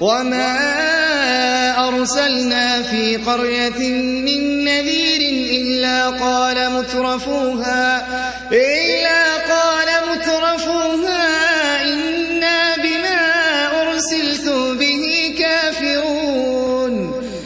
وما أرسلنا في قرية من نذير إلا قال مترفوها إلا قال مترفوها